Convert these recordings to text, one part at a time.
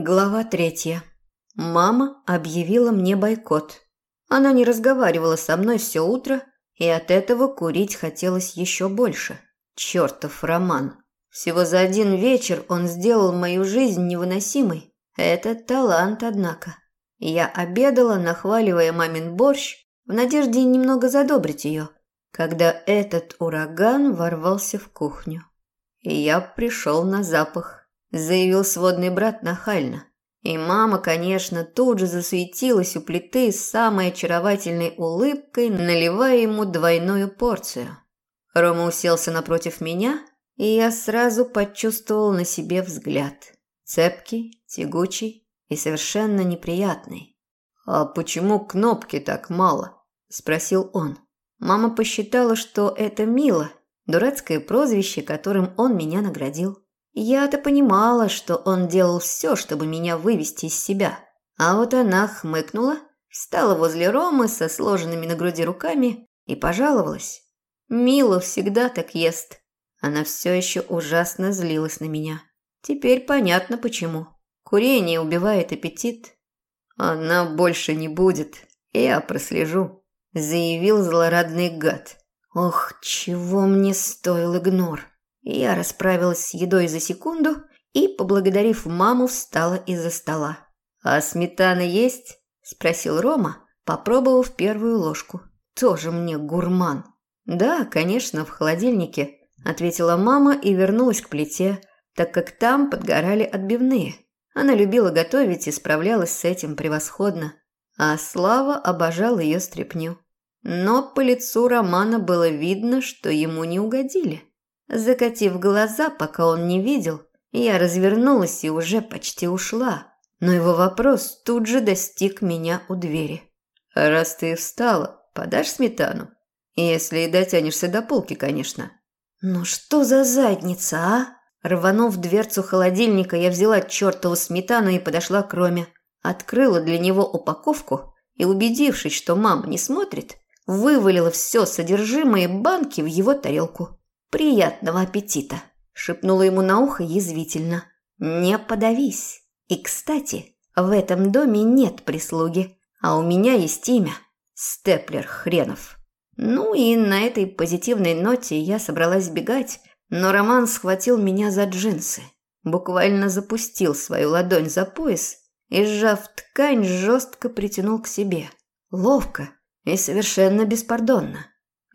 Глава третья. Мама объявила мне бойкот. Она не разговаривала со мной все утро, и от этого курить хотелось еще больше. Чертов Роман. Всего за один вечер он сделал мою жизнь невыносимой. Это талант, однако. Я обедала, нахваливая мамин борщ, в надежде немного задобрить ее, когда этот ураган ворвался в кухню. И я пришел на запах, заявил сводный брат нахально. И мама, конечно, тут же засуетилась у плиты с самой очаровательной улыбкой, наливая ему двойную порцию. Рома уселся напротив меня, и я сразу почувствовал на себе взгляд. Цепкий, тягучий и совершенно неприятный. «А почему кнопки так мало?» – спросил он. Мама посчитала, что это мило, дурацкое прозвище, которым он меня наградил. Я-то понимала, что он делал все, чтобы меня вывести из себя. А вот она хмыкнула, встала возле Ромы со сложенными на груди руками и пожаловалась. Мила всегда так ест. Она все еще ужасно злилась на меня. Теперь понятно почему. Курение убивает аппетит. Она больше не будет. Я прослежу, заявил злорадный гад. Ох, чего мне стоил игнор. Я расправилась с едой за секунду и, поблагодарив маму, встала из-за стола. «А сметана есть?» – спросил Рома, попробовав первую ложку. «Тоже мне гурман». «Да, конечно, в холодильнике», – ответила мама и вернулась к плите, так как там подгорали отбивные. Она любила готовить и справлялась с этим превосходно. А Слава обожал ее стряпню. Но по лицу Романа было видно, что ему не угодили. Закатив глаза, пока он не видел, я развернулась и уже почти ушла. Но его вопрос тут же достиг меня у двери. «Раз ты встала, подашь сметану? Если и дотянешься до полки, конечно». «Ну что за задница, а?» Рванув дверцу холодильника, я взяла чертову сметану и подошла к Роме. Открыла для него упаковку и, убедившись, что мама не смотрит, вывалила все содержимое банки в его тарелку. «Приятного аппетита!» – шепнула ему на ухо язвительно. «Не подавись! И, кстати, в этом доме нет прислуги, а у меня есть имя – Степлер Хренов». Ну и на этой позитивной ноте я собралась бегать, но Роман схватил меня за джинсы, буквально запустил свою ладонь за пояс и, сжав ткань, жестко притянул к себе. Ловко и совершенно беспардонно.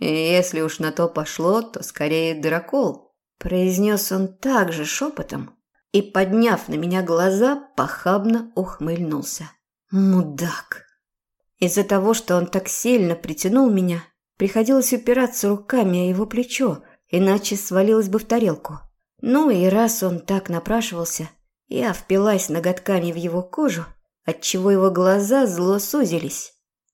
Если уж на то пошло, то скорее дракол, произнес он также шепотом и, подняв на меня глаза, похабно ухмыльнулся. Мудак. Из-за того, что он так сильно притянул меня, приходилось упираться руками о его плечо, иначе свалилась бы в тарелку. Ну и раз он так напрашивался, я впилась ноготками в его кожу, отчего его глаза зло сузились.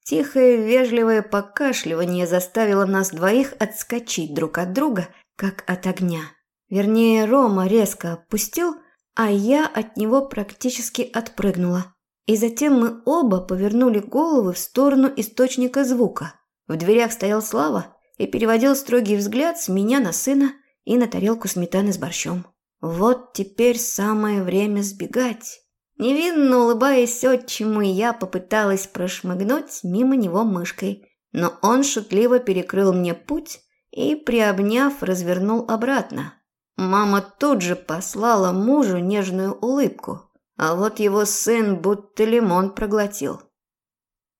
Тихое, вежливое покашливание заставило нас двоих отскочить друг от друга, как от огня. Вернее, Рома резко опустил, а я от него практически отпрыгнула. И затем мы оба повернули головы в сторону источника звука. В дверях стоял Слава и переводил строгий взгляд с меня на сына и на тарелку сметаны с борщом. Вот теперь самое время сбегать. Невинно улыбаясь отчиму, я попыталась прошмыгнуть мимо него мышкой, но он шутливо перекрыл мне путь и, приобняв, развернул обратно. Мама тут же послала мужу нежную улыбку, а вот его сын будто лимон проглотил.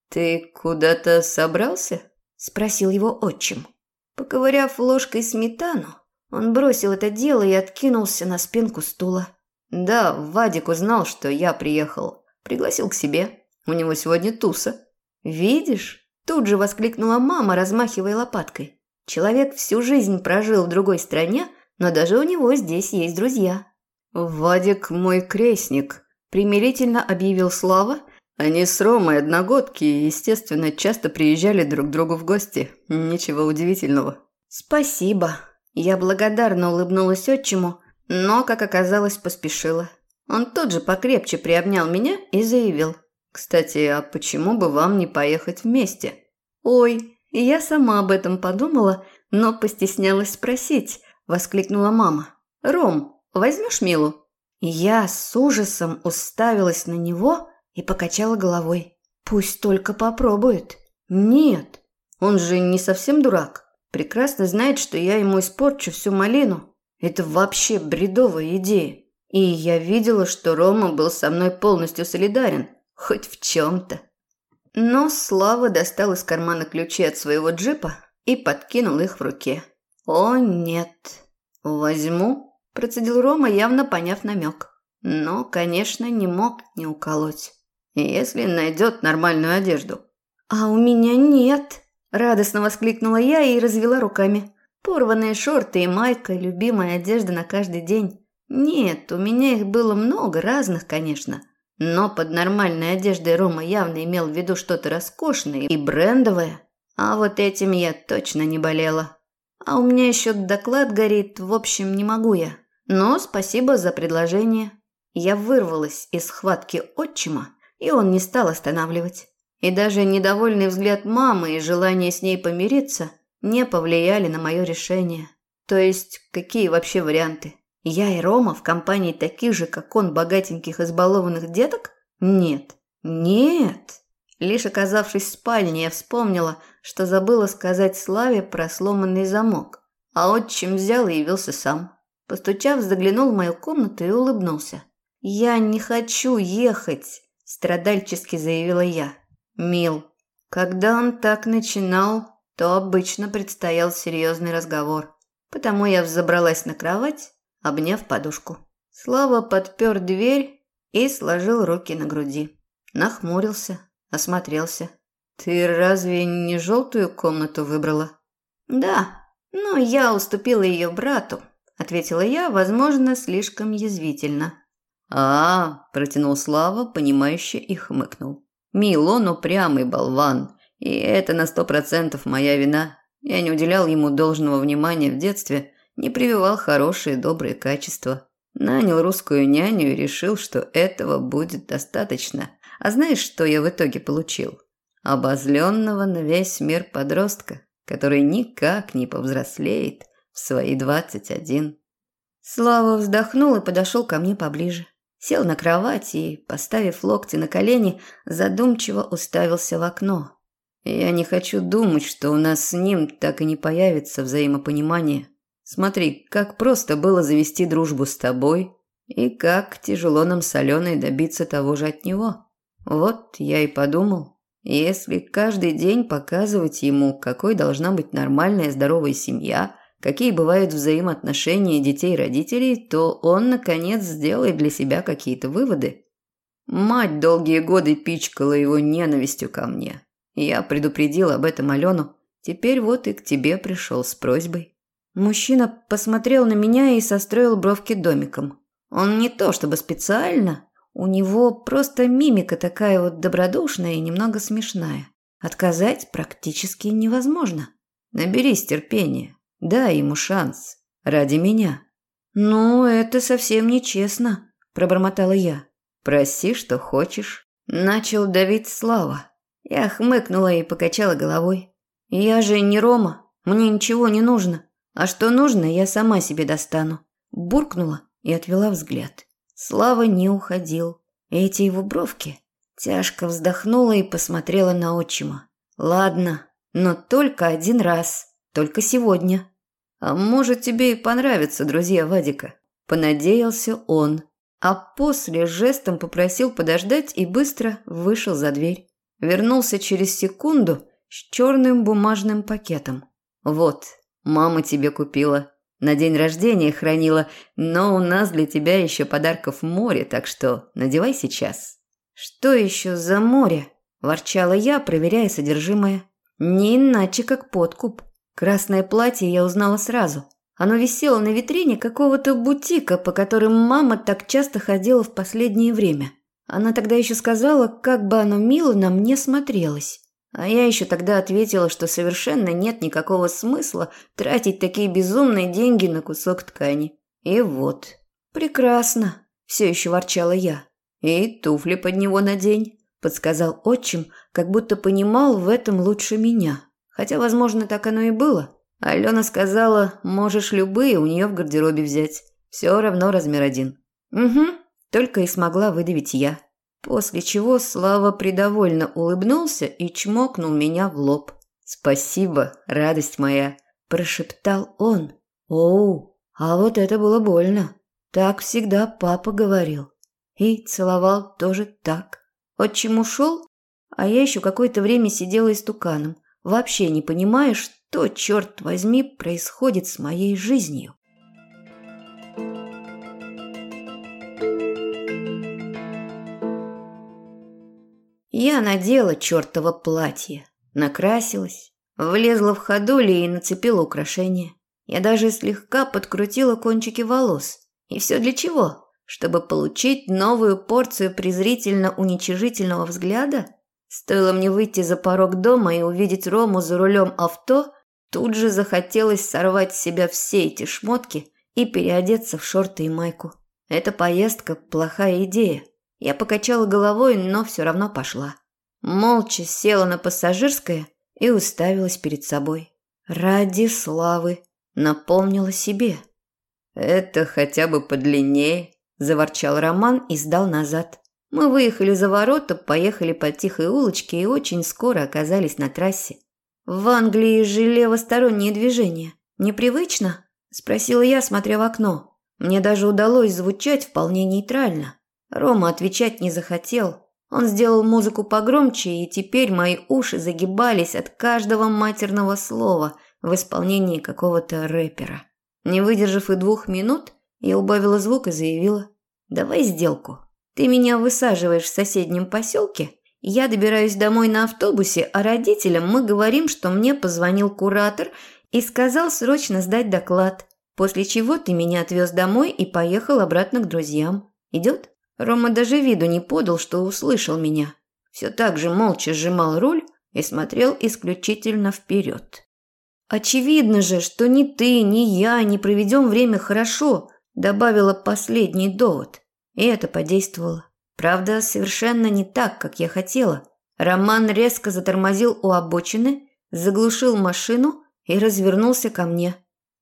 «Ты куда-то собрался?» – спросил его отчим. Поковыряв ложкой сметану, он бросил это дело и откинулся на спинку стула. Да, Вадик узнал, что я приехал. Пригласил к себе. У него сегодня туса. Видишь? Тут же воскликнула мама, размахивая лопаткой. Человек всю жизнь прожил в другой стране, но даже у него здесь есть друзья. Вадик мой крестник, примирительно объявил Слава. Они с Ромой одногодки и, естественно, часто приезжали друг к другу в гости. Ничего удивительного. Спасибо. Я благодарно улыбнулась отчиму, но, как оказалось, поспешила. Он тут же покрепче приобнял меня и заявил. «Кстати, а почему бы вам не поехать вместе?» «Ой, я сама об этом подумала, но постеснялась спросить», – воскликнула мама. «Ром, возьмешь Милу?» Я с ужасом уставилась на него и покачала головой. Пусть только попробует. Нет, он же не совсем дурак. Прекрасно знает, что я ему испорчу всю малину. Это вообще бредовая идея. И я видела, что Рома был со мной полностью солидарен, хоть в чем-то. Но Слава достал из кармана ключи от своего джипа и подкинул их в руке. «О, нет. Возьму», – процедил Рома, явно поняв намек. Но, конечно, не мог не уколоть. «Если найдет нормальную одежду». «А у меня нет», – радостно воскликнула я и развела руками. Порванные шорты и майка – любимая одежда на каждый день. Нет, у меня их было много разных, конечно. Но под нормальной одеждой Рома явно имел в виду что-то роскошное и брендовое. А вот этим я точно не болела. А у меня еще доклад горит, в общем, не могу я. Но спасибо за предложение. Я вырвалась из схватки отчима, и он не стал останавливать. И даже недовольный взгляд мамы и желание с ней помириться не повлияли на мое решение. То есть, какие вообще варианты? Я и Рома в компании таких же, как он, богатеньких избалованных деток? Нет. Нет. Лишь оказавшись в спальне, я вспомнила, что забыла сказать Славе про сломанный замок. А отчим взял и явился сам. Постучав, заглянул в мою комнату и улыбнулся. «Я не хочу ехать», – страдальчески заявила я. «Мил, когда он так начинал, то обычно предстоял серьезный разговор. Потому я взобралась на кровать обняв подушку. Слава подпер дверь и сложил руки на груди. Нахмурился, осмотрелся. «Ты разве не желтую комнату выбрала?» «Да, но я упустила ее брату», – ответила я, возможно, слишком язвительно. «А, – протянул Слава, понимающе и хмыкнул. «Мил, он упрямый болван, и это на сто процентов моя вина. Я не уделял ему должного внимания в детстве, не прививал хорошие добрые качества. Нанял русскую няню и решил, что этого будет достаточно. А знаешь, что я в итоге получил? Обозленного на весь мир подростка, который никак не повзрослеет в свои двадцать один. Слава вздохнул и подошел ко мне поближе. Сел на кровать и, поставив локти на колени, задумчиво уставился в окно. Я не хочу думать, что у нас с ним так и не появится взаимопонимание. Смотри, как просто было завести дружбу с тобой, и как тяжело нам с Аленой добиться того же от него. Вот я и подумал, если каждый день показывать ему, какой должна быть нормальная здоровая семья, какие бывают взаимоотношения детей и родителей, то он, наконец, сделает для себя какие-то выводы. Мать долгие годы пичкала его ненавистью ко мне. Я предупредил об этом Алену, теперь вот и к тебе пришел с просьбой. Мужчина посмотрел на меня и состроил бровки домиком. Он не то чтобы специально, у него просто мимика такая вот добродушная и немного смешная. Отказать практически невозможно. Наберись терпения, дай ему шанс. Ради меня. «Ну, это совсем нечестно», – пробормотала я. «Проси, что хочешь». Начал давить Слава. Я хмыкнула и покачала головой. «Я же не Рома, мне ничего не нужно. А что нужно, я сама себе достану. Буркнула и отвела взгляд. Слава не уходил. Эти его бровки. Тяжко вздохнула и посмотрела на отчима. Ладно, но только один раз. Только сегодня. А может, тебе и понравятся друзья Вадика? Понадеялся он. А после жестом попросил подождать и быстро вышел за дверь. Вернулся через секунду с черным бумажным пакетом. Вот, Мама тебе купила. На день рождения хранила, но у нас для тебя еще подарков море, так что надевай сейчас». «Что еще за море?» – ворчала я, проверяя содержимое. «Не иначе, как подкуп. Красное платье я узнала сразу. Оно висело на витрине какого-то бутика, по которым мама так часто ходила в последнее время. Она тогда еще сказала, как бы оно мило на мне смотрелось. А я еще тогда ответила, что совершенно нет никакого смысла тратить такие безумные деньги на кусок ткани. И вот. Прекрасно, все еще ворчала я. И туфли под него надень, подсказал отчим, как будто понимал в этом лучше меня. Хотя, возможно, так оно и было. Алена сказала, можешь любые у нее в гардеробе взять. Все равно размер один. Угу, только и смогла выдавить я. После чего Слава придовольно улыбнулся и чмокнул меня в лоб. «Спасибо, радость моя», – прошептал он. «Оу, а вот это было больно. Так всегда папа говорил. И целовал тоже так. Отчим ушел, а я еще какое-то время сидела истуканом, вообще не понимая, что, черт возьми, происходит с моей жизнью. Я надела чертово платье, накрасилась, влезла в ходули и нацепила украшения. Я даже слегка подкрутила кончики волос. И все для чего? Чтобы получить новую порцию презрительно-уничижительного взгляда? Стоило мне выйти за порог дома и увидеть Рому за рулем авто, тут же захотелось сорвать с себя все эти шмотки и переодеться в шорты и майку. Эта поездка – плохая идея. Я покачала головой, но все равно пошла. Молча села на пассажирское и уставилась перед собой. Ради славы напомнила себе. «Это хотя бы подлиннее», – заворчал Роман и сдал назад. Мы выехали за ворота, поехали по тихой улочке и очень скоро оказались на трассе. В Англии же левостороннее движение. Непривычно? Спросила я, смотря в окно. Мне даже удалось звучать вполне нейтрально. Рома отвечать не захотел. Он сделал музыку погромче, и теперь мои уши загибались от каждого матерного слова в исполнении какого-то рэпера. Не выдержав и двух минут, я убавила звук и заявила «Давай сделку». Ты меня высаживаешь в соседнем поселке, я добираюсь домой на автобусе, а родителям мы говорим, что мне позвонил куратор и сказал срочно сдать доклад, после чего ты меня отвез домой и поехал обратно к друзьям. Идет? Рома даже виду не подал, что услышал меня. Все так же молча сжимал руль и смотрел исключительно вперед. «Очевидно же, что ни ты, ни я не проведем время хорошо», добавила последний довод. И это подействовало. Правда, совершенно не так, как я хотела. Роман резко затормозил у обочины, заглушил машину и развернулся ко мне.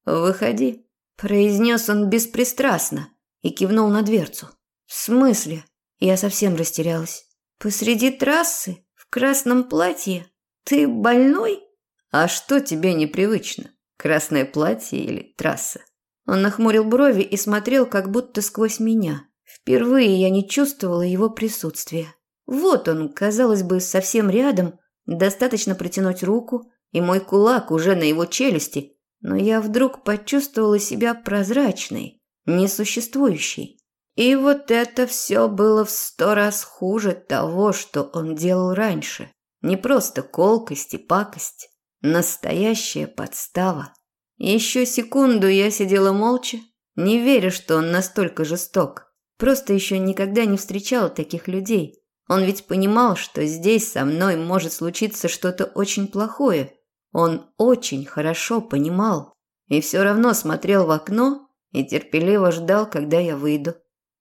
«Выходи», – произнес он беспристрастно и кивнул на дверцу. «В смысле?» Я совсем растерялась. «Посреди трассы? В красном платье? Ты больной?» «А что тебе непривычно? Красное платье или трасса?» Он нахмурил брови и смотрел как будто сквозь меня. Впервые я не чувствовала его присутствия. Вот он, казалось бы, совсем рядом, достаточно протянуть руку, и мой кулак уже на его челюсти, но я вдруг почувствовала себя прозрачной, несуществующей. И вот это все было в сто раз хуже того, что он делал раньше. Не просто колкость и пакость, настоящая подстава. Еще секунду я сидела молча, не веря, что он настолько жесток. Просто еще никогда не встречал таких людей. Он ведь понимал, что здесь со мной может случиться что-то очень плохое. Он очень хорошо понимал. И все равно смотрел в окно и терпеливо ждал, когда я выйду.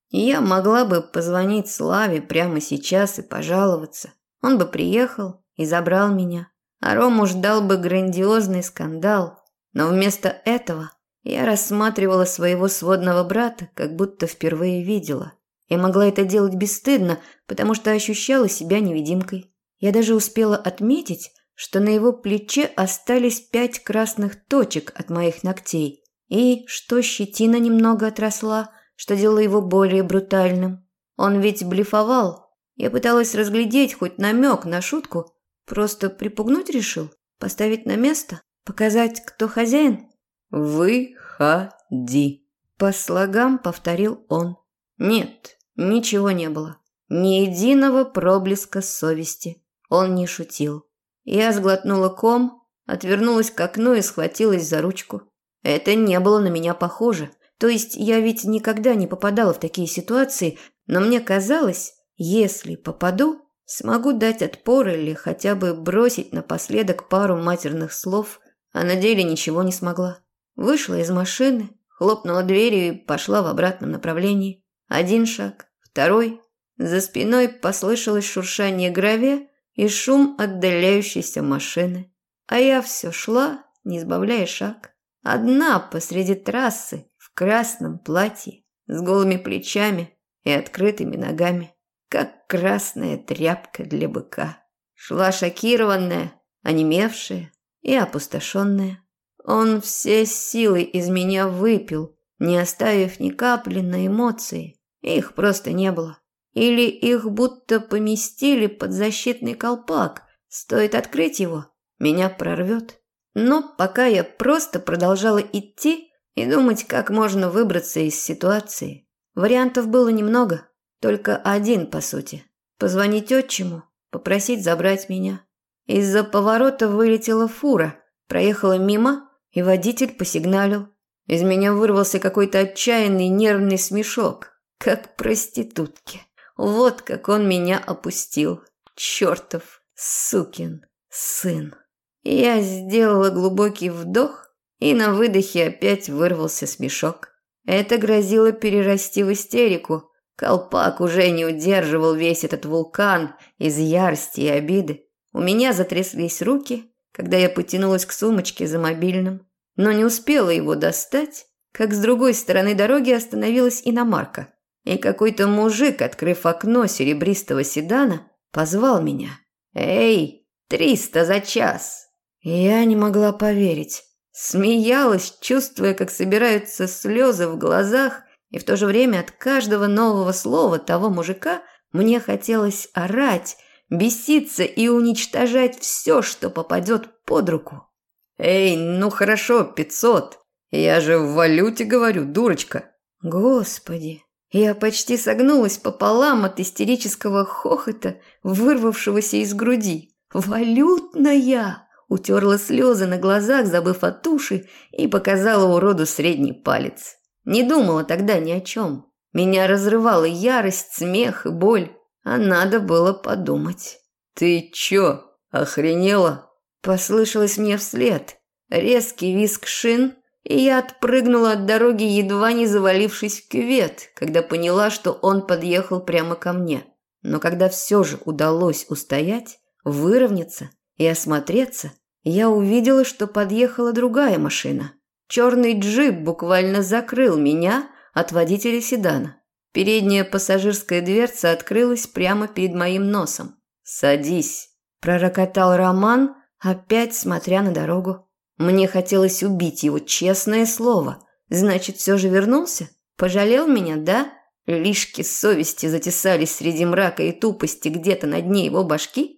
Я могла бы позвонить Славе прямо сейчас и пожаловаться. Он бы приехал и забрал меня. А Рому ждал бы грандиозный скандал. Но вместо этого я рассматривала своего сводного брата, как будто впервые видела. Я могла это делать бесстыдно, потому что ощущала себя невидимкой. Я даже успела отметить, что на его плече остались пять красных точек от моих ногтей, и что щетина немного отросла, что делало его более брутальным. Он ведь блефовал. Я пыталась разглядеть хоть намек на шутку, просто припугнуть решил, поставить на место, показать, кто хозяин. «Выходи!» По слогам повторил он. Нет, ничего не было. Ни единого проблеска совести. Он не шутил. Я сглотнула ком, отвернулась к окну и схватилась за ручку. Это не было на меня похоже. То есть я ведь никогда не попадала в такие ситуации, но мне казалось, если попаду, смогу дать отпор или хотя бы бросить напоследок пару матерных слов, а на деле ничего не смогла. Вышла из машины, хлопнула дверью и пошла в обратном направлении. Один шаг, второй. За спиной послышалось шуршание гравия и шум отдаляющейся машины. А я все шла, не сбавляя шаг. Одна посреди трассы красном платье. с голыми плечами и открытыми ногами, как красная тряпка для быка. Шла шокированная, онемевшая и опустошенная. Он все силы из меня выпил, не оставив ни капли на эмоции. Их просто не было. Или их будто поместили под защитный колпак. Стоит открыть его, меня прорвет. Но пока я просто продолжала идти и думать, как можно выбраться из ситуации. Вариантов было немного, только один, по сути. Позвонить отчиму, попросить забрать меня. Из-за поворота вылетела фура, проехала мимо, и водитель посигналил. Из меня вырвался какой-то отчаянный нервный смешок, как проститутки. Вот как он меня опустил. Чертов сукин сын. Я сделала глубокий вдох, и на выдохе опять вырвался смешок. Это грозило перерасти в истерику. Колпак уже не удерживал весь этот вулкан из ярости и обиды. У меня затряслись руки, когда я потянулась к сумочке за мобильным, но не успела его достать, как с другой стороны дороги остановилась иномарка, и какой-то мужик, открыв окно серебристого седана, позвал меня. «Эй, триста за час!» Я не могла поверить. Смеялась, чувствуя, как собираются слезы в глазах, и в то же время от каждого нового слова того мужика мне хотелось орать, беситься и уничтожать все, что попадет под руку. «Эй, ну хорошо, пятьсот. Я же в валюте говорю, дурочка». Господи, я почти согнулась пополам от истерического хохота, вырвавшегося из груди. «Валютная!» Утерла слезы на глазах, забыв о туши, и показала уроду средний палец. Не думала тогда ни о чем. Меня разрывала ярость, смех и боль, а надо было подумать. «Ты чё, охренела?» Послышалось мне вслед. Резкий визг шин, и я отпрыгнула от дороги, едва не завалившись в кювет, когда поняла, что он подъехал прямо ко мне. Но когда все же удалось устоять, выровняться и осмотреться, я увидела, что подъехала другая машина. Черный джип буквально закрыл меня от водителя седана. Передняя пассажирская дверца открылась прямо перед моим носом. «Садись», – пророкотал Роман, опять смотря на дорогу. Мне хотелось убить его, честное слово. Значит, все же вернулся? Пожалел меня, да? Лишки совести затесались среди мрака и тупости где-то на дне его башки?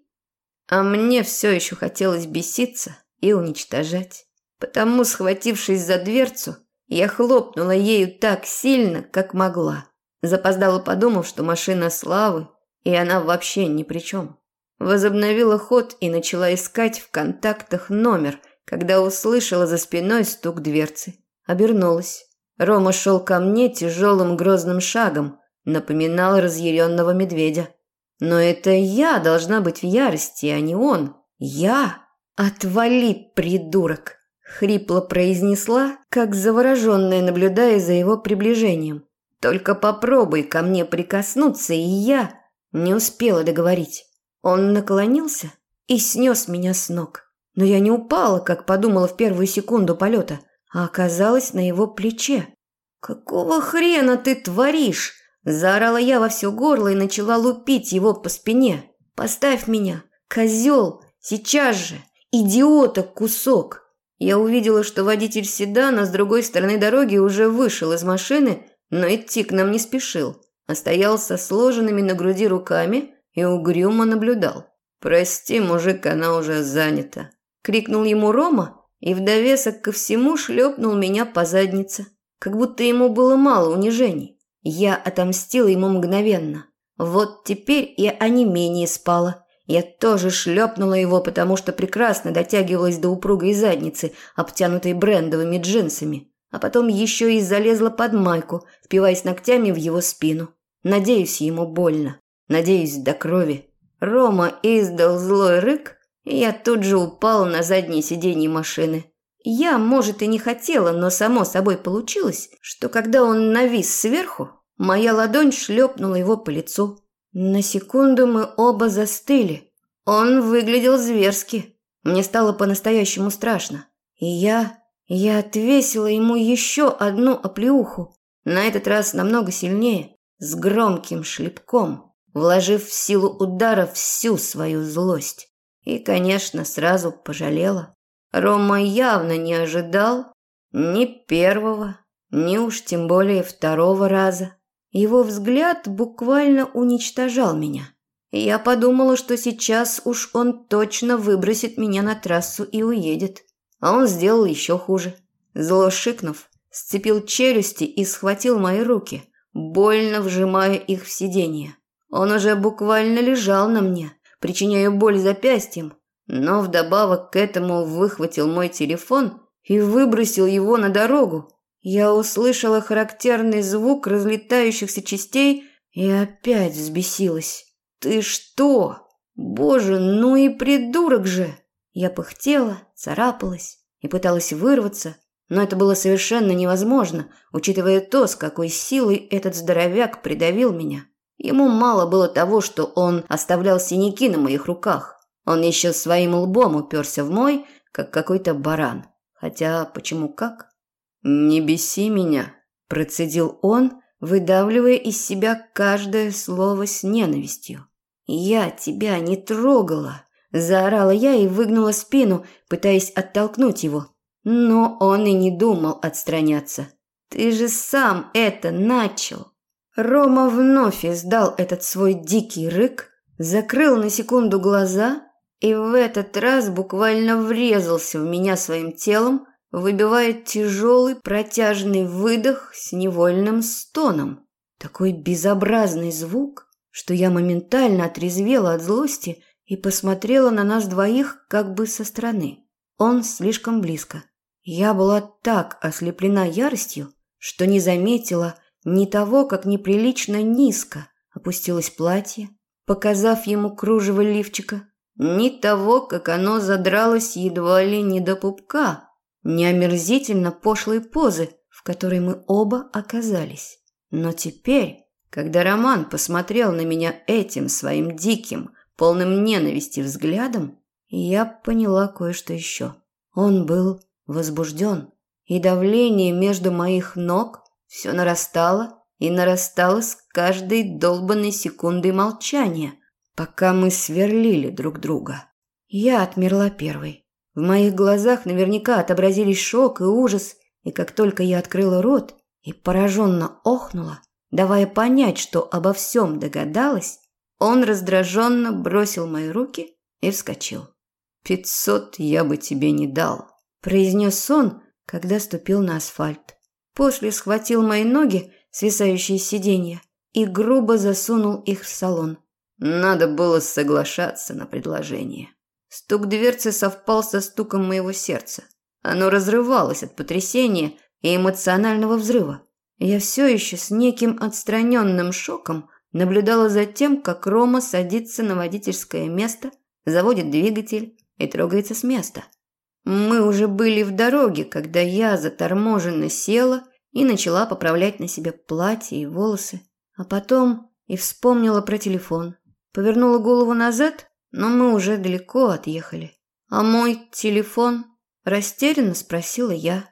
А мне все еще хотелось беситься и уничтожать. Потому, схватившись за дверцу, я хлопнула ею так сильно, как могла. Запоздала, подумав, что машина славы, и она вообще ни при чем. Возобновила ход и начала искать в контактах номер, когда услышала за спиной стук дверцы. Обернулась. Рома шел ко мне тяжелым грозным шагом, напоминал разъяренного медведя. Но это я должна быть в ярости, а не он. Я? Отвали, придурок! Хрипло произнесла, как завороженная, наблюдая за его приближением. Только попробуй ко мне прикоснуться, и я не успела договорить. Он наклонился и снес меня с ног. Но я не упала, как подумала в первую секунду полета, а оказалась на его плече. «Какого хрена ты творишь?» Заорала я во все горло и начала лупить его по спине. «Поставь меня! Козел! Сейчас же! Идиота кусок!» Я увидела, что водитель седана с другой стороны дороги уже вышел из машины, но идти к нам не спешил, а стоял со сложенными на груди руками и угрюмо наблюдал. «Прости, мужик, она уже занята!» – крикнул ему Рома и в довесок ко всему шлепнул меня по заднице, как будто ему было мало унижений. Я отомстила ему мгновенно. Вот теперь и онемение спала. Я тоже шлепнула его, потому что прекрасно дотягивалась до упругой задницы, обтянутой брендовыми джинсами. А потом еще и залезла под майку, впиваясь ногтями в его спину. Надеюсь, ему больно. Надеюсь, до крови. Рома издал злой рык, и я тут же упала на заднее сиденье машины. Я, может, и не хотела, но само собой получилось, что когда он навис сверху, моя ладонь шлепнула его по лицу. На секунду мы оба застыли. Он выглядел зверски. Мне стало по-настоящему страшно. И я... Я отвесила ему еще одну оплеуху. На этот раз намного сильнее, с громким шлепком, вложив в силу удара всю свою злость. И, конечно, сразу пожалела. Рома явно не ожидал ни первого, ни уж тем более второго раза. Его взгляд буквально уничтожал меня. Я подумала, что сейчас уж он точно выбросит меня на трассу и уедет. А он сделал еще хуже. Зло шикнув, сцепил челюсти и схватил мои руки, больно вжимая их в сиденье. Он уже буквально лежал на мне, причиняя боль запястьем, но вдобавок к этому выхватил мой телефон и выбросил его на дорогу. Я услышала характерный звук разлетающихся частей и опять взбесилась. «Ты что? Боже, ну и придурок же!» Я пыхтела, царапалась и пыталась вырваться, но это было совершенно невозможно, учитывая то, с какой силой этот здоровяк придавил меня. Ему мало было того, что он оставлял синяки на моих руках. Он еще своим лбом уперся в мой, как какой-то баран. Хотя почему как? «Не беси меня», – процедил он, выдавливая из себя каждое слово с ненавистью. «Я тебя не трогала», – заорала я и выгнула спину, пытаясь оттолкнуть его. Но он и не думал отстраняться. «Ты же сам это начал!» Рома вновь издал этот свой дикий рык, закрыл на секунду глаза и в этот раз буквально врезался в меня своим телом, выбивая тяжелый протяжный выдох с невольным стоном. Такой безобразный звук, что я моментально отрезвела от злости и посмотрела на нас двоих как бы со стороны. Он слишком близко. Я была так ослеплена яростью, что не заметила ни того, как неприлично низко опустилось платье, показав ему кружево лифчика, ни того, как оно задралось едва ли не до пупка, ни омерзительно пошлой позы, в которой мы оба оказались. Но теперь, когда Роман посмотрел на меня этим своим диким, полным ненависти взглядом, я поняла кое-что еще. Он был возбужден, и давление между моих ног все нарастало и нарастало с каждой долбанной секундой молчания, пока мы сверлили друг друга. Я отмерла первой. В моих глазах наверняка отобразились шок и ужас, и как только я открыла рот и пораженно охнула, давая понять, что обо всем догадалась, он раздраженно бросил мои руки и вскочил. «Пятьсот я бы тебе не дал», – произнес он, когда ступил на асфальт. После схватил мои ноги, свисающие с сиденья, и грубо засунул их в салон. Надо было соглашаться на предложение. Стук дверцы совпал со стуком моего сердца. Оно разрывалось от потрясения и эмоционального взрыва. Я все еще с неким отстраненным шоком наблюдала за тем, как Рома садится на водительское место, заводит двигатель и трогается с места. Мы уже были в дороге, когда я заторможенно села и начала поправлять на себе платье и волосы. А потом и вспомнила про телефон. Повернула голову назад, но мы уже далеко отъехали. «А мой телефон?» – растерянно спросила я.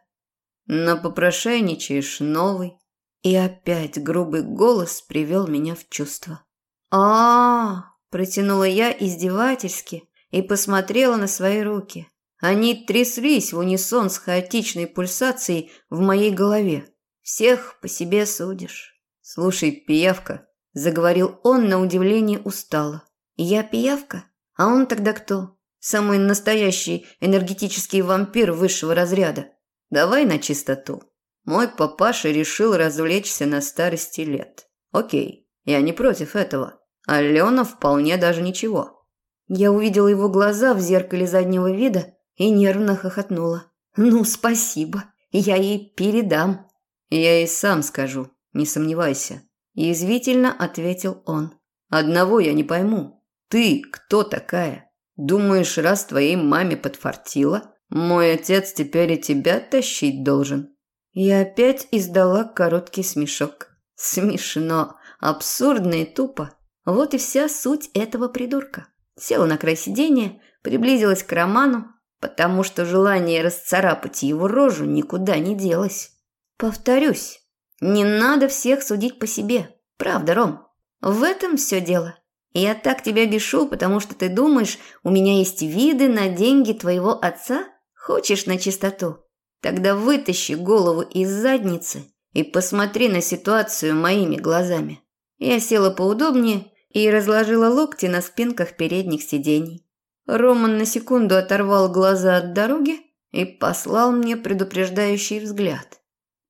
«На попрошайничаешь новый?» И опять грубый голос привел меня в чувство. а, -а, -а протянула я издевательски и посмотрела на свои руки. Они тряслись в унисон с хаотичной пульсацией в моей голове. Всех по себе судишь. Слушай, пиявка, заговорил он на удивление устало. Я пиявка? А он тогда кто? Самый настоящий энергетический вампир высшего разряда. Давай на чистоту. Мой папаша решил развлечься на старости лет. Окей, я не против этого. Алена вполне даже ничего. Я увидела его глаза в зеркале заднего вида и нервно хохотнула. «Ну, спасибо, я ей передам». «Я ей сам скажу, не сомневайся», – язвительно ответил он. «Одного я не пойму. Ты кто такая? Думаешь, раз твоей маме подфартило, мой отец теперь и тебя тащить должен?» Я опять издала короткий смешок. Смешно, абсурдно и тупо. Вот и вся суть этого придурка. Села на край сиденья, приблизилась к Роману, потому что желание расцарапать его рожу никуда не делось. Повторюсь, Не надо всех судить по себе. Правда, Ром? В этом все дело. Я так тебя бешу, потому что ты думаешь, у меня есть виды на деньги твоего отца? Хочешь на чистоту? Тогда вытащи голову из задницы и посмотри на ситуацию моими глазами. Я села поудобнее и разложила локти на спинках передних сидений. Роман на секунду оторвал глаза от дороги и послал мне предупреждающий взгляд.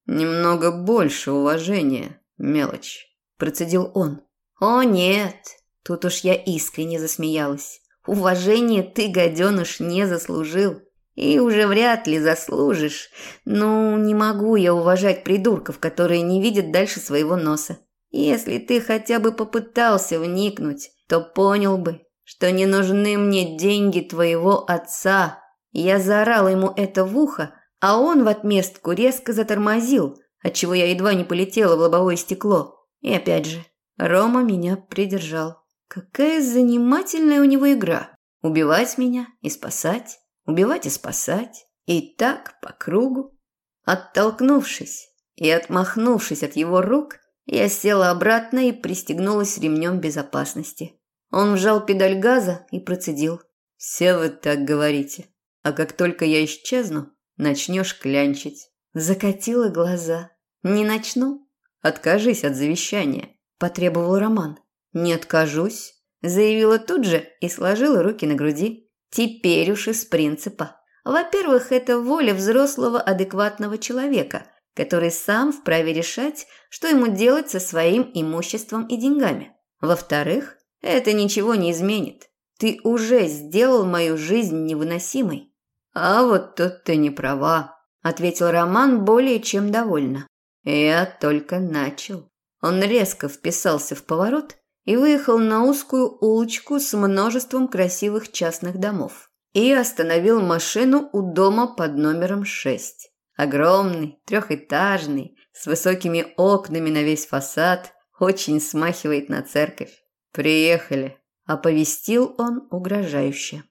«Немного больше уважения, мелочь», – процедил он. «О нет!» – тут уж я искренне засмеялась. «Уважение ты, гаденыш, не заслужил. И уже вряд ли заслужишь. Ну, не могу я уважать придурков, которые не видят дальше своего носа. Если ты хотя бы попытался вникнуть, то понял бы, что не нужны мне деньги твоего отца. Я заорала ему это в ухо, а он в отместку резко затормозил, отчего я едва не полетела в лобовое стекло. И опять же, Рома меня придержал. Какая занимательная у него игра. Убивать меня и спасать, убивать и спасать. И так по кругу. Оттолкнувшись и отмахнувшись от его рук, я села обратно и пристегнулась ремнем безопасности. Он вжал педаль газа и процедил. «Все вы так говорите. А как только я исчезну, начнешь клянчить». Закатила глаза. «Не начну?» «Откажись от завещания», – потребовал Роман. «Не откажусь», – заявила тут же и сложила руки на груди. «Теперь уж из принципа. Во-первых, это воля взрослого адекватного человека – который сам вправе решать, что ему делать со своим имуществом и деньгами. Во-вторых, это ничего не изменит. Ты уже сделал мою жизнь невыносимой. А вот тут ты не права, ответил Роман более чем довольно. Я только начал. Он резко вписался в поворот и выехал на узкую улочку с множеством красивых частных домов и остановил машину у дома под номером 6. Огромный, трехэтажный, с высокими окнами на весь фасад, очень смахивает на церковь. «Приехали», – оповестил он угрожающе.